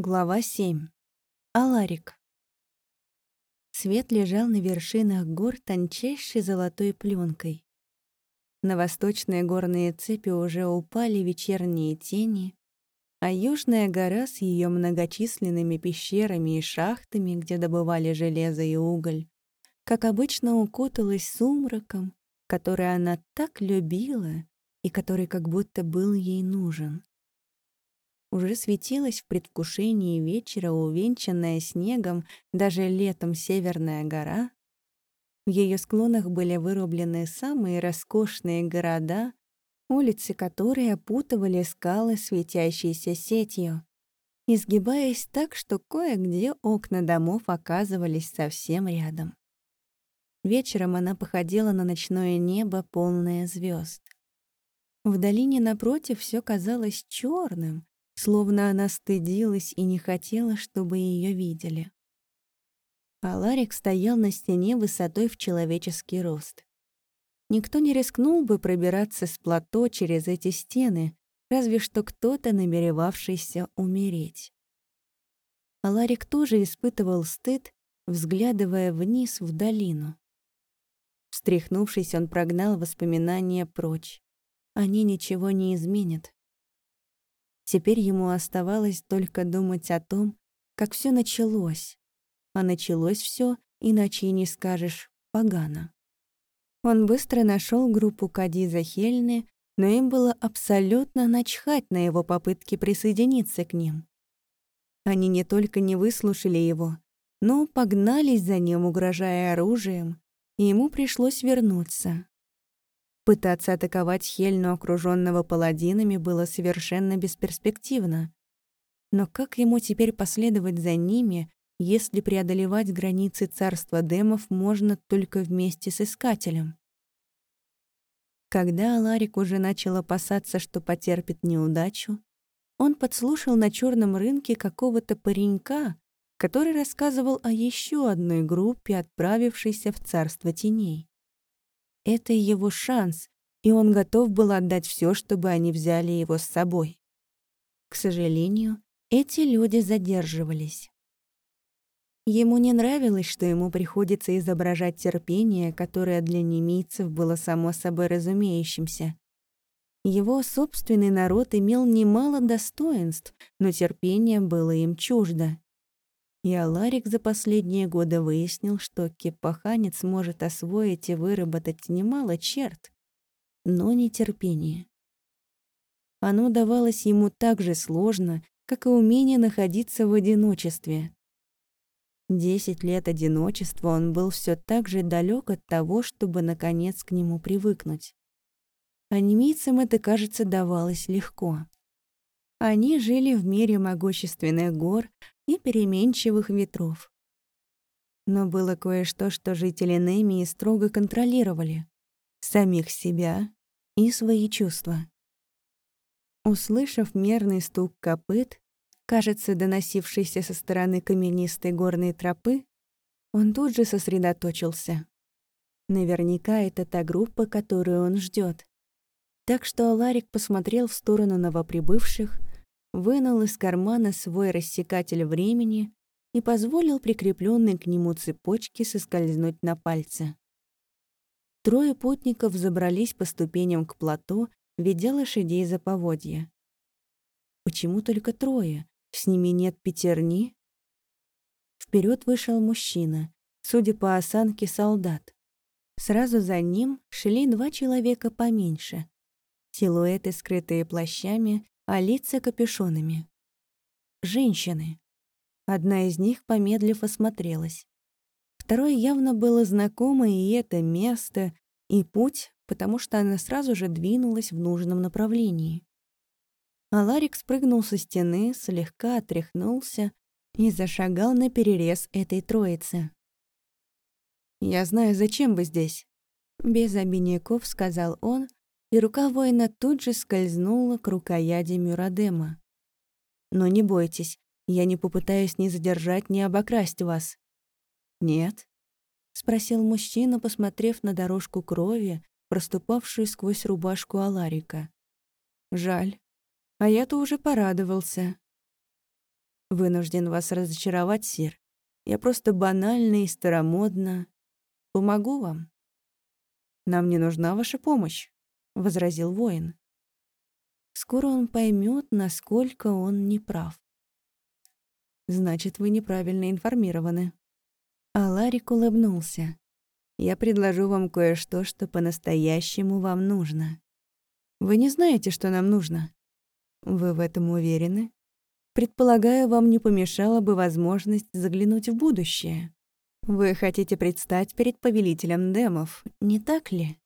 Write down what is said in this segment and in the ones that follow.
Глава 7. Аларик. Свет лежал на вершинах гор тончайшей золотой пленкой. На восточные горные цепи уже упали вечерние тени, а южная гора с ее многочисленными пещерами и шахтами, где добывали железо и уголь, как обычно укуталась сумраком, который она так любила и который как будто был ей нужен уже светилась в предвкушении вечера, увенчанная снегом даже летом Северная гора. В ее склонах были вырублены самые роскошные города, улицы которые опутывали скалы светящейся сетью, изгибаясь так, что кое-где окна домов оказывались совсем рядом. Вечером она походила на ночное небо, полное звезд. В долине напротив все казалось черным, словно она стыдилась и не хотела, чтобы ее видели. А Ларик стоял на стене высотой в человеческий рост. Никто не рискнул бы пробираться с плато через эти стены, разве что кто-то, намеревавшийся умереть. А Ларик тоже испытывал стыд, взглядывая вниз в долину. Встряхнувшись, он прогнал воспоминания прочь. Они ничего не изменят. Теперь ему оставалось только думать о том, как все началось. А началось все, иначе и не скажешь, погано. Он быстро нашел группу Кадиза Хельны, но им было абсолютно начхать на его попытки присоединиться к ним. Они не только не выслушали его, но погнались за ним, угрожая оружием, и ему пришлось вернуться. Пытаться атаковать Хельну, окруженного паладинами, было совершенно бесперспективно. Но как ему теперь последовать за ними, если преодолевать границы царства демов можно только вместе с Искателем? Когда Аларик уже начал опасаться, что потерпит неудачу, он подслушал на черном рынке какого-то паренька, который рассказывал о еще одной группе, отправившейся в царство теней. Это его шанс, и он готов был отдать все, чтобы они взяли его с собой. К сожалению, эти люди задерживались. Ему не нравилось, что ему приходится изображать терпение, которое для немийцев было само собой разумеющимся. Его собственный народ имел немало достоинств, но терпение было им чуждо. И Аларик за последние годы выяснил, что кипаханец может освоить и выработать немало черт, но не терпение. Оно давалось ему так же сложно, как и умение находиться в одиночестве. Десять лет одиночества он был все так же далек от того, чтобы наконец к нему привыкнуть. А немийцам это, кажется, давалось легко. Они жили в мире могущественных гор, и переменчивых ветров. Но было кое-что, что жители Немии строго контролировали — самих себя и свои чувства. Услышав мерный стук копыт, кажется, доносившийся со стороны каменистой горной тропы, он тут же сосредоточился. Наверняка это та группа, которую он ждет. Так что Аларик посмотрел в сторону новоприбывших, вынул из кармана свой рассекатель времени и позволил прикрепленной к нему цепочке соскользнуть на пальце. Трое путников забрались по ступеням к плато, ведя лошадей за поводья. Почему только трое? С ними нет пятерни? Вперед вышел мужчина, судя по осанке солдат. Сразу за ним шли два человека поменьше. Силуэты, скрытые плащами, а лица капюшонами. Женщины. Одна из них, помедлив, осмотрелась. Второе явно было знакомо и это место, и путь, потому что она сразу же двинулась в нужном направлении. Аларик спрыгнул со стены, слегка отряхнулся и зашагал на перерез этой троицы. «Я знаю, зачем вы здесь», — без обиняков сказал он, и рука воина тут же скользнула к рукояди Мюрадема. «Но не бойтесь, я не попытаюсь ни задержать, ни обокрасть вас». «Нет?» — спросил мужчина, посмотрев на дорожку крови, проступавшую сквозь рубашку Аларика. «Жаль. А я-то уже порадовался». Вынужден вас разочаровать, Сир. Я просто банально и старомодно. Помогу вам. Нам не нужна ваша помощь, возразил воин. Скоро он поймет, насколько он неправ. Значит, вы неправильно информированы. А Ларик улыбнулся. Я предложу вам кое-что, что по-настоящему вам нужно. Вы не знаете, что нам нужно. Вы в этом уверены? Предполагаю, вам не помешала бы возможность заглянуть в будущее. Вы хотите предстать перед повелителем демов, не так ли?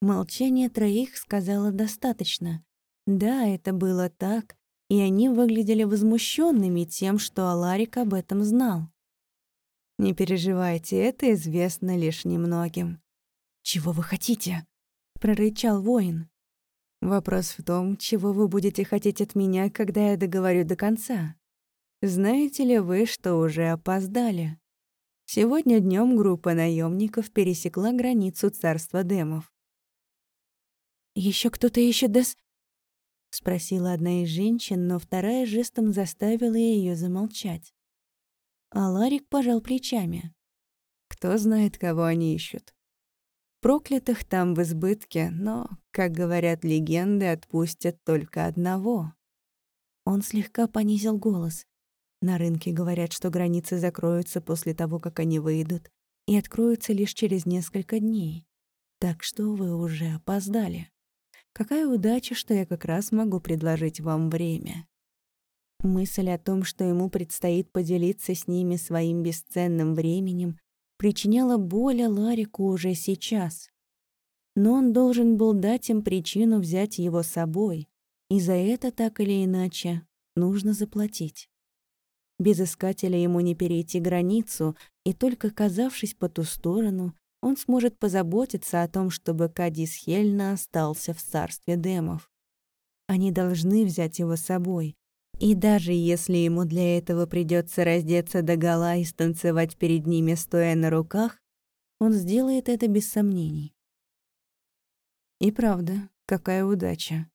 Молчание троих сказала достаточно. Да, это было так, и они выглядели возмущенными тем, что Аларик об этом знал. Не переживайте, это известно лишь немногим. «Чего вы хотите?» — прорычал воин. Вопрос в том, чего вы будете хотеть от меня, когда я договорю до конца. Знаете ли вы, что уже опоздали? Сегодня днем группа наемников пересекла границу царства демов. Еще кто-то еще дос... спросила одна из женщин, но вторая жестом заставила ее замолчать. А Ларик пожал плечами. Кто знает, кого они ищут. Проклятых там в избытке, но, как говорят легенды, отпустят только одного. Он слегка понизил голос. На рынке говорят, что границы закроются после того, как они выйдут, и откроются лишь через несколько дней. Так что вы уже опоздали. Какая удача, что я как раз могу предложить вам время. Мысль о том, что ему предстоит поделиться с ними своим бесценным временем, причиняла боль Ларику уже сейчас. Но он должен был дать им причину взять его с собой, и за это так или иначе нужно заплатить. Без искателя ему не перейти границу, и только оказавшись по ту сторону, он сможет позаботиться о том, чтобы Кадис Хельна остался в царстве демов. Они должны взять его с собой, и даже если ему для этого придется раздеться догола и станцевать перед ними, стоя на руках, он сделает это без сомнений. И правда, какая удача.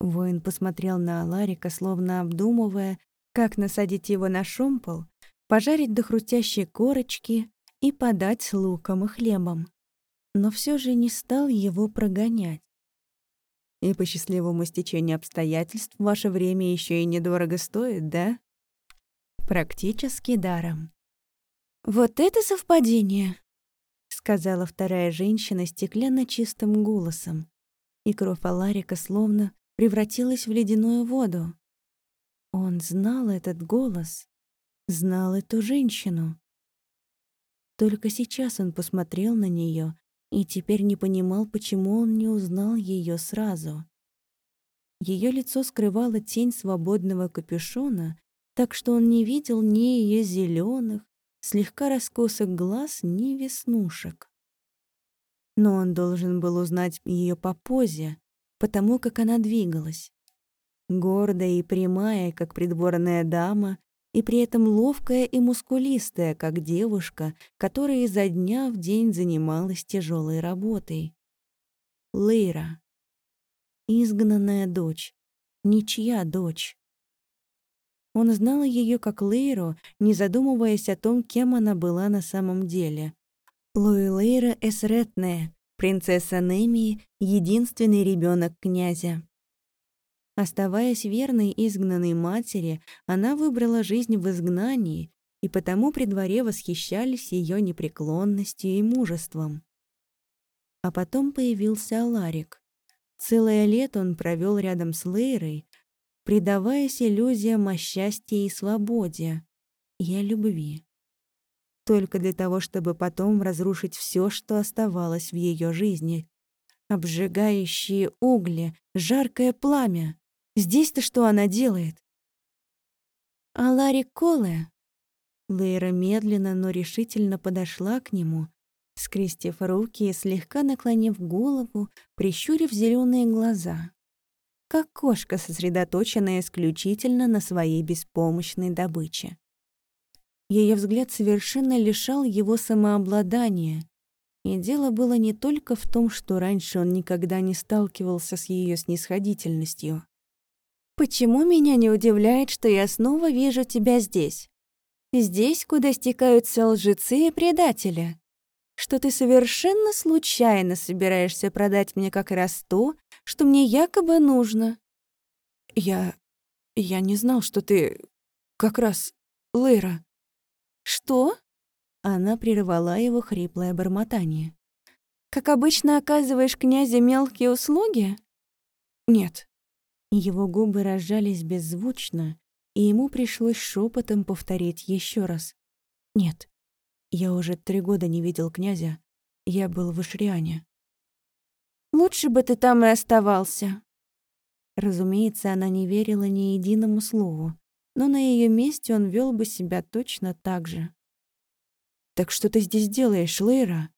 Воин посмотрел на Аларика, словно обдумывая, как насадить его на шомпол, пожарить до хрустящей корочки и подать с луком и хлебом. Но все же не стал его прогонять. И по счастливому стечению обстоятельств ваше время еще и недорого стоит, да? Практически даром. Вот это совпадение, сказала вторая женщина стеклянно чистым голосом, и кровь Аларика словно превратилась в ледяную воду. Он знал этот голос, знал эту женщину. Только сейчас он посмотрел на нее и теперь не понимал, почему он не узнал ее сразу. Ее лицо скрывало тень свободного капюшона, так что он не видел ни ее зеленых, слегка раскосых глаз, ни веснушек. Но он должен был узнать ее по позе, потому как она двигалась. Гордая и прямая, как придворная дама, и при этом ловкая и мускулистая, как девушка, которая изо дня в день занималась тяжелой работой. Лейра. Изгнанная дочь. Ничья дочь. Он знал ее как Лейру, не задумываясь о том, кем она была на самом деле. Луи Лейра Эсретная, принцесса Немии, единственный ребенок князя. Оставаясь верной изгнанной матери, она выбрала жизнь в изгнании, и потому при дворе восхищались ее непреклонностью и мужеством. А потом появился Аларик. Целое лето он провел рядом с Лейрой, предаваясь иллюзиям о счастье и свободе, и о любви. Только для того, чтобы потом разрушить все, что оставалось в ее жизни. Обжигающие угли, жаркое пламя. Здесь-то что она делает? А Ларри Коле? Лейра медленно, но решительно подошла к нему, скрестив руки и слегка наклонив голову, прищурив зеленые глаза. Как кошка, сосредоточенная исключительно на своей беспомощной добыче. Ее взгляд совершенно лишал его самообладания, и дело было не только в том, что раньше он никогда не сталкивался с ее снисходительностью. Почему меня не удивляет, что я снова вижу тебя здесь? Здесь, куда стекаются лжецы и предатели. Что ты совершенно случайно собираешься продать мне как раз то, что мне якобы нужно. Я... я не знал, что ты... как раз... Лейра. Что? Она прервала его хриплое бормотание. Как обычно оказываешь князю мелкие услуги? Нет. Его губы разжались беззвучно, и ему пришлось шепотом повторить еще раз. «Нет, я уже три года не видел князя. Я был в Ишриане». «Лучше бы ты там и оставался». Разумеется, она не верила ни единому слову, но на ее месте он вел бы себя точно так же. «Так что ты здесь делаешь, Лейра?»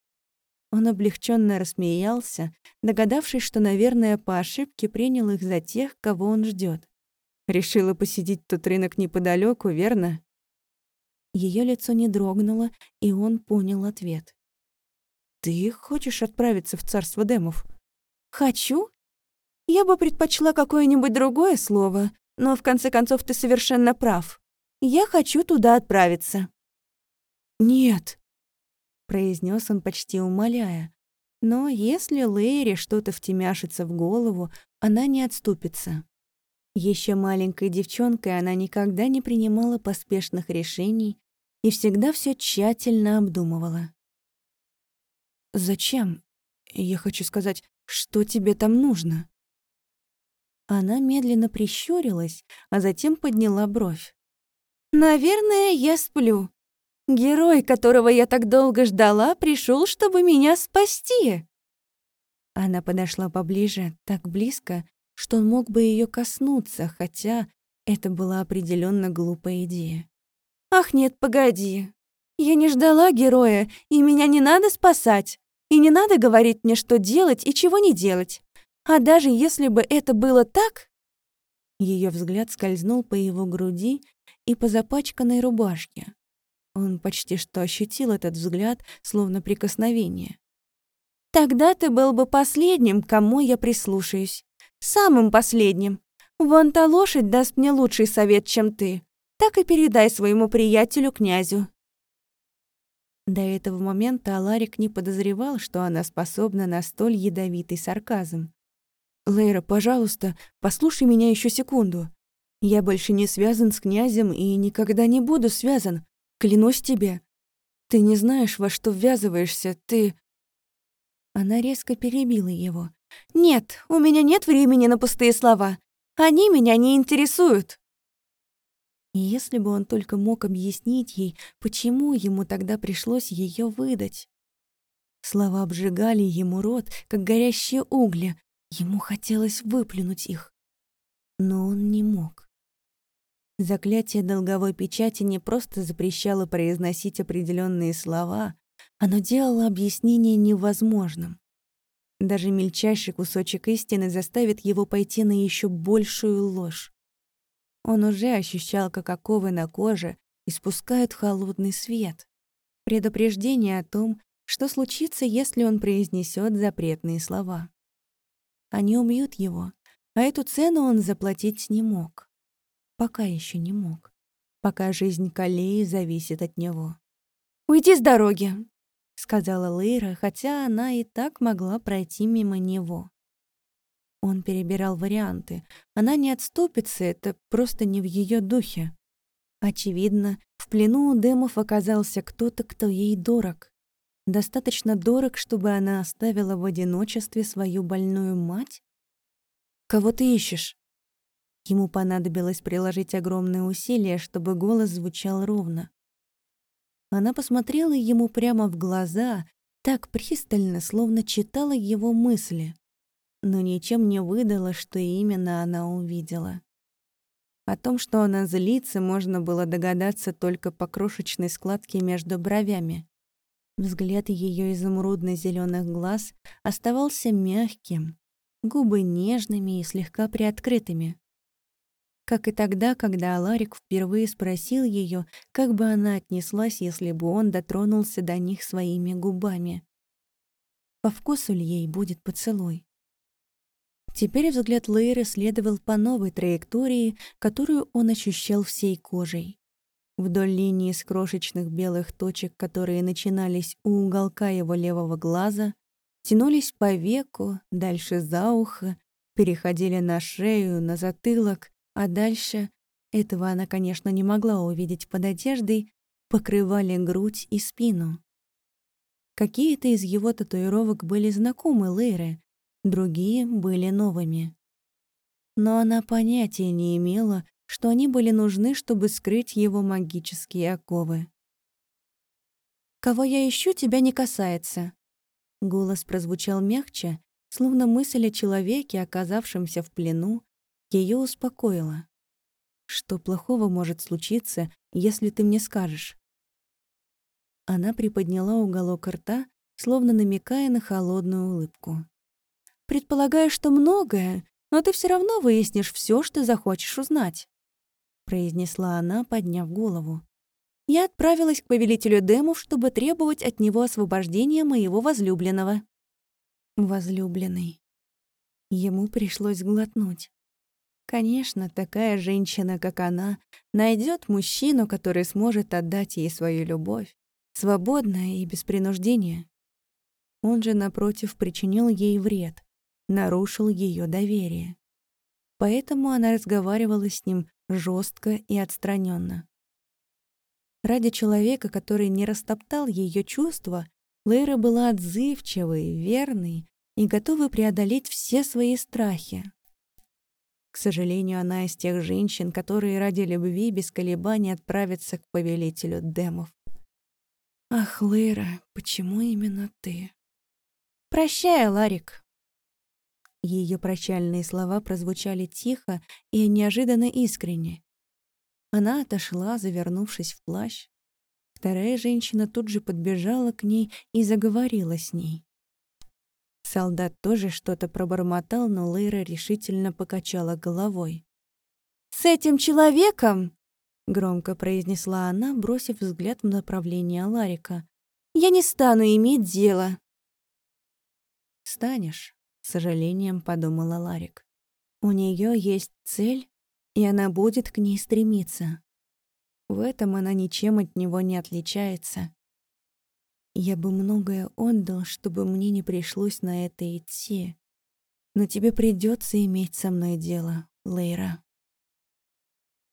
Он облегченно рассмеялся, догадавшись, что, наверное, по ошибке принял их за тех, кого он ждет. Решила посидеть тот рынок неподалеку, верно? Ее лицо не дрогнуло, и он понял ответ. «Ты хочешь отправиться в царство демов?» «Хочу? Я бы предпочла какое-нибудь другое слово, но в конце концов ты совершенно прав. Я хочу туда отправиться». «Нет», произнес он почти умоляя. Но если Лэри что-то втемяшится в голову, она не отступится. Еще маленькой девчонкой она никогда не принимала поспешных решений и всегда все тщательно обдумывала. «Зачем? Я хочу сказать, что тебе там нужно?» Она медленно прищурилась, а затем подняла бровь. «Наверное, я сплю. Герой, которого я так долго ждала, пришел, чтобы меня спасти. Она подошла поближе, так близко, что он мог бы ее коснуться, хотя это была определенно глупая идея. «Ах, нет, погоди. Я не ждала героя, и меня не надо спасать. И не надо говорить мне, что делать и чего не делать. А даже если бы это было так...» Ее взгляд скользнул по его груди и по запачканной рубашке. Он почти что ощутил этот взгляд, словно прикосновение. «Тогда ты был бы последним, кому я прислушаюсь. Самым последним. Вон та лошадь даст мне лучший совет, чем ты. Так и передай своему приятелю-князю». До этого момента Аларик не подозревал, что она способна на столь ядовитый сарказм. «Лейра, пожалуйста, послушай меня еще секунду. Я больше не связан с князем и никогда не буду связан. Клянусь тебе. Ты не знаешь, во что ввязываешься, ты...» Она резко перебила его. «Нет, у меня нет времени на пустые слова. Они меня не интересуют». Если бы он только мог объяснить ей, почему ему тогда пришлось ее выдать. Слова обжигали ему рот, как горящие угли. Ему хотелось выплюнуть их. Но он не мог. Заклятие долговой печати не просто запрещало произносить определенные слова, оно делало объяснение невозможным. Даже мельчайший кусочек истины заставит его пойти на еще большую ложь. Он уже ощущал, как оковы на коже испускают холодный свет. Предупреждение о том, что случится, если он произнесет запретные слова. Они убьют его, а эту цену он заплатить не мог. Пока еще не мог. Пока жизнь Калеи зависит от него. «Уйди с дороги!» — сказала Лейра, хотя она и так могла пройти мимо него. Он перебирал варианты. Она не отступится, это просто не в ее духе. Очевидно, в плену у демов оказался кто-то, кто ей дорог. Достаточно дорог, чтобы она оставила в одиночестве свою больную мать? «Кого ты ищешь?» Ему понадобилось приложить огромные усилия, чтобы голос звучал ровно. Она посмотрела ему прямо в глаза, так пристально, словно читала его мысли, но ничем не выдала, что именно она увидела. О том, что она злится, можно было догадаться только по крошечной складке между бровями. Взгляд ее изумрудно зеленых глаз оставался мягким, губы нежными и слегка приоткрытыми как и тогда, когда Аларик впервые спросил ее, как бы она отнеслась, если бы он дотронулся до них своими губами. По вкусу ли ей будет поцелуй? Теперь взгляд Лейры следовал по новой траектории, которую он ощущал всей кожей. Вдоль линии с крошечных белых точек, которые начинались у уголка его левого глаза, тянулись по веку, дальше за ухо, переходили на шею, на затылок, а дальше, этого она, конечно, не могла увидеть под одеждой, покрывали грудь и спину. Какие-то из его татуировок были знакомы Лейре, другие были новыми. Но она понятия не имела, что они были нужны, чтобы скрыть его магические оковы. «Кого я ищу, тебя не касается». Голос прозвучал мягче, словно мысль о человеке, оказавшемся в плену, ее успокоила. «Что плохого может случиться, если ты мне скажешь?» Она приподняла уголок рта, словно намекая на холодную улыбку. «Предполагаю, что многое, но ты все равно выяснишь все, что захочешь узнать», произнесла она, подняв голову. «Я отправилась к повелителю Демов, чтобы требовать от него освобождения моего возлюбленного». «Возлюбленный». Ему пришлось глотнуть. Конечно, такая женщина, как она, найдет мужчину, который сможет отдать ей свою любовь, свободная и без принуждения. Он же, напротив, причинил ей вред, нарушил ее доверие. Поэтому она разговаривала с ним жестко и отстраненно. Ради человека, который не растоптал ее чувства, Лейра была отзывчивой, верной и готовой преодолеть все свои страхи. К сожалению, она из тех женщин, которые ради любви без колебаний отправятся к повелителю демов. «Ах, Лейра, почему именно ты?» «Прощай, Ларик». Ее прощальные слова прозвучали тихо и неожиданно искренне. Она отошла, завернувшись в плащ. Вторая женщина тут же подбежала к ней и заговорила с ней. Солдат тоже что-то пробормотал, но Лейра решительно покачала головой. «С этим человеком громко произнесла она, бросив взгляд в направление Ларика. Я не стану иметь дело. Станешь, с сожалением подумала Ларик. У нее есть цель, и она будет к ней стремиться. В этом она ничем от него не отличается. Я бы многое отдал, чтобы мне не пришлось на это идти. Но тебе придется иметь со мной дело, Лейра.